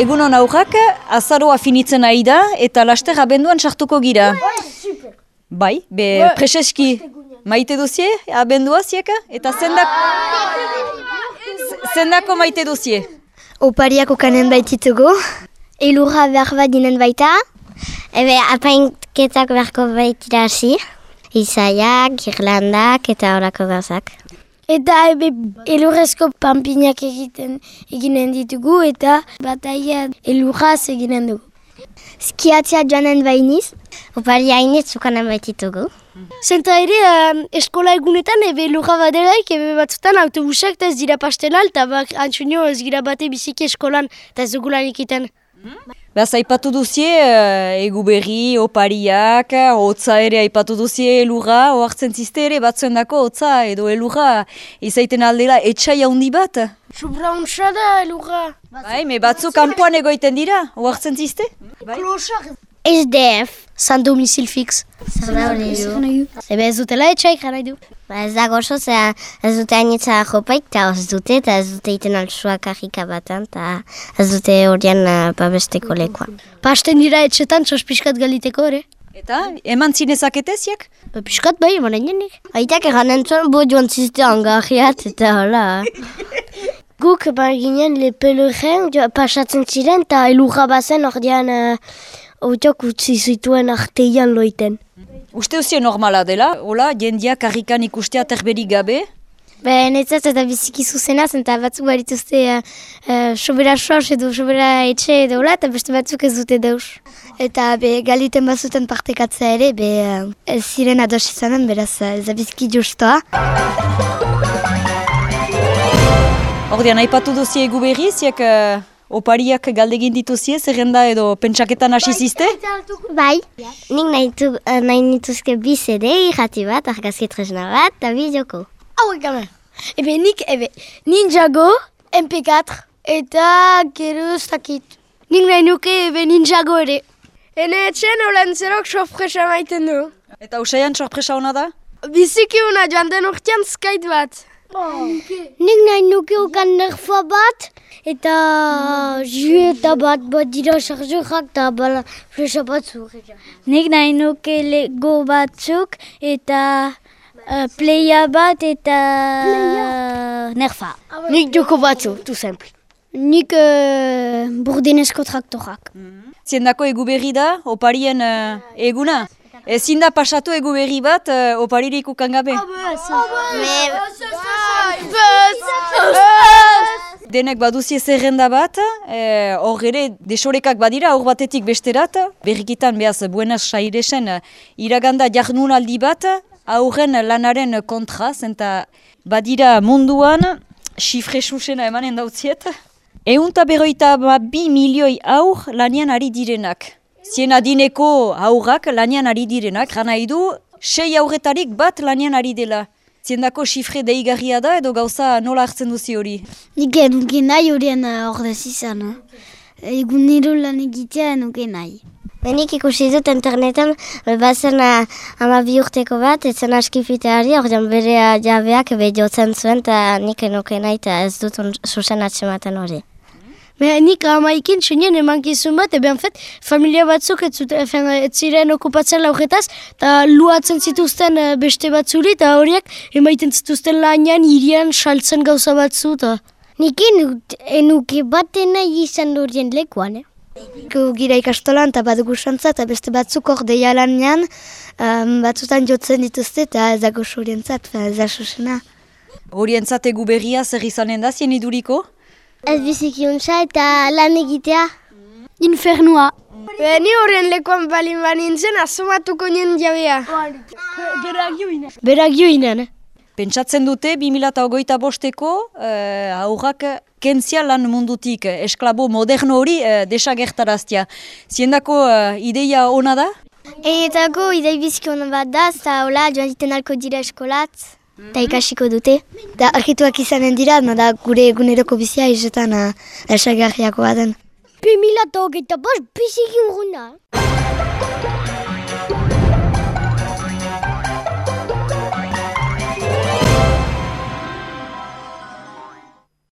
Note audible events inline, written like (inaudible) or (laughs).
egunon aurrak, azaroa finitzen ari da eta laster abenduan sartuko gira. Bai, be preseski maite duzie, abendua zieka? Eta zendak... Zendako maite duzie? Opariako kanen baititugu. Elurra behar bat dinen baita. Ebe apainketak beharko baitira hasi. Izaiak, girlandak eta horako gauzak. Eta ebe elurrezko pampinak egiten eginen ditugu eta bataia elurraz eginen dugu. Skiatzea joanen bainiz. Opari hainit zukanen baititugu. Zenta ere, um, eskola egunetan ebe lurra badelaik, ebe batzutan autobusak eta ez dira pastenal, eta bak antxunio ez gira bate biziki eskolan, eta ez dugulan ikiten. Beaz, aipatu duzie, uh, egu berri, opariak, hotza ere aipatu duzie elurra, oartzen ziste ere batzuen dako hotza edo elurra izaiten aldela etxai handi bat. Subra untsa da elurra. Bai, me batzu kanpoan egoiten dira, oartzen ziste? Klosak. SDF. San domicil fix. Zer du? Ebe ez dutela etxaik janai du. Ba ez da gozo, zera ez dute hainitza jopaik, eta ez dute, eta ez dute iten altsuak ahika batan, eta ez dute horian uh, babesteko lekoa. Pasten dira etxetan txospiskat galiteko ere. Eta, eman zinezaketeziak? Ba, piskat bai, eman enenik. Aitak eganen zuen bo joan zizte angarriat, eta hola. (laughs) Guk ba ginen lepelurren pasatzen ziren eta elurra bazen ordean uh, otiok utzi zituen arteian loiten. Uste uzie normala dela, hola, jendia karrikan ikustea terberik gabe? Be, netzat eta biziki zuzena zen eta batzuk barituzte uh, uh, sobera sos edo sobera etxe edo hola eta beste batzuk ez dute deus. Eta be, galiten bazuten partekatzea ere, be, uh, ez ziren ados izanen, beraz, ez da biziki justoa. Ordean, aipatu duzie egu berri, ziak uh, opariak galdegin dituzie, zerrenda edo pentsaketan hasi zizte? Bai, nik nahi, tu, uh, nahi nituzke bi CD, irrati bat, argazki tresna bat, eta bi joko. Hau ekamen. Ebe nik, ebe, Ninjago, MP4, eta gero ez dakit. Nik nahi nuke ebe Ninjago ere. Ene etxen holan zerok sofresa maiten du. Eta usaian sorpresa hona da? Biziki una joan den urtean skate bat. Nik nahi nuke ukan nerfoa bat, eta jueta bat bat dira sarjurak eta bala fresa batzuk. Nik nahi nuke lego batzuk eta uh, playa bat eta nerfa. Nik joko batzu, tu simple. Nik uh, burdinesko traktorak. Ziendako egu berri da, oparien uh, eguna? Ezin da pasatu egu berri bat, uh, oparirik ukan gabe? Denek baduzie zerrenda bat, eh, hor ere desorekak badira, hor batetik besterat, berrikitan behaz Buenas Airesen iraganda jarnunaldi bat, aurren lanaren kontra, zenta badira munduan, xifre susena emanen dautziet, eunta berroita bi milioi aur lanian ari direnak. Zien adineko aurrak lanian ari direnak, gana idu, sei aurretarik bat lanian ari dela. Ziendako xifre deigarria da edo gauza nola hartzen duzi hori? Nik nuke nahi horien ordez izan. Egun niro lan egitea nuke nahi. Benik ikusi dut internetan, bazen ama bi urteko bat, etzen askifiteari, ordean bere jabeak ebe jotzen zuen, eta nik nuke nahi, eta ez dut susen atsematen hori. Me, nik amaikin txunien eman gizun bat, eben fet, familia batzuk ez, zut, efen, ez ziren okupatzen laugetaz, eta luatzen zituzten beste batzuri, eta horiek emaiten zituzten lanian, irian, saltzen gauza batzu, eta... Nik enuke baten nahi izan horien lekuan, eh? Gu gira ikastolan eta badugu xantza eta beste batzuk hor deia lanean, um, batzutan jotzen dituzte eta ez dago xurientzat, ez da susena. Horientzat egu berria zer izanen da, zien iduriko? Ez biziki untsa eta lan egitea. Infernua. Be, ni horren lekuan balin banintzen, asomatuko nien jabea. Beragio inen. Pentsatzen dute, 2008 bosteko, eh, aurrak kentzia lan mundutik, eh, esklabo moderno hori eh, desagertaraztia. Ziendako eh, ideia ona da? Etako idei biziki hona bat da, eta hola joan ziten alko dira eskolat, eta ikasiko dute. Da argituak izanen dira, no, da gure eguneroko bizia izetan esagarriako baden. 2008 bost biziki urruna.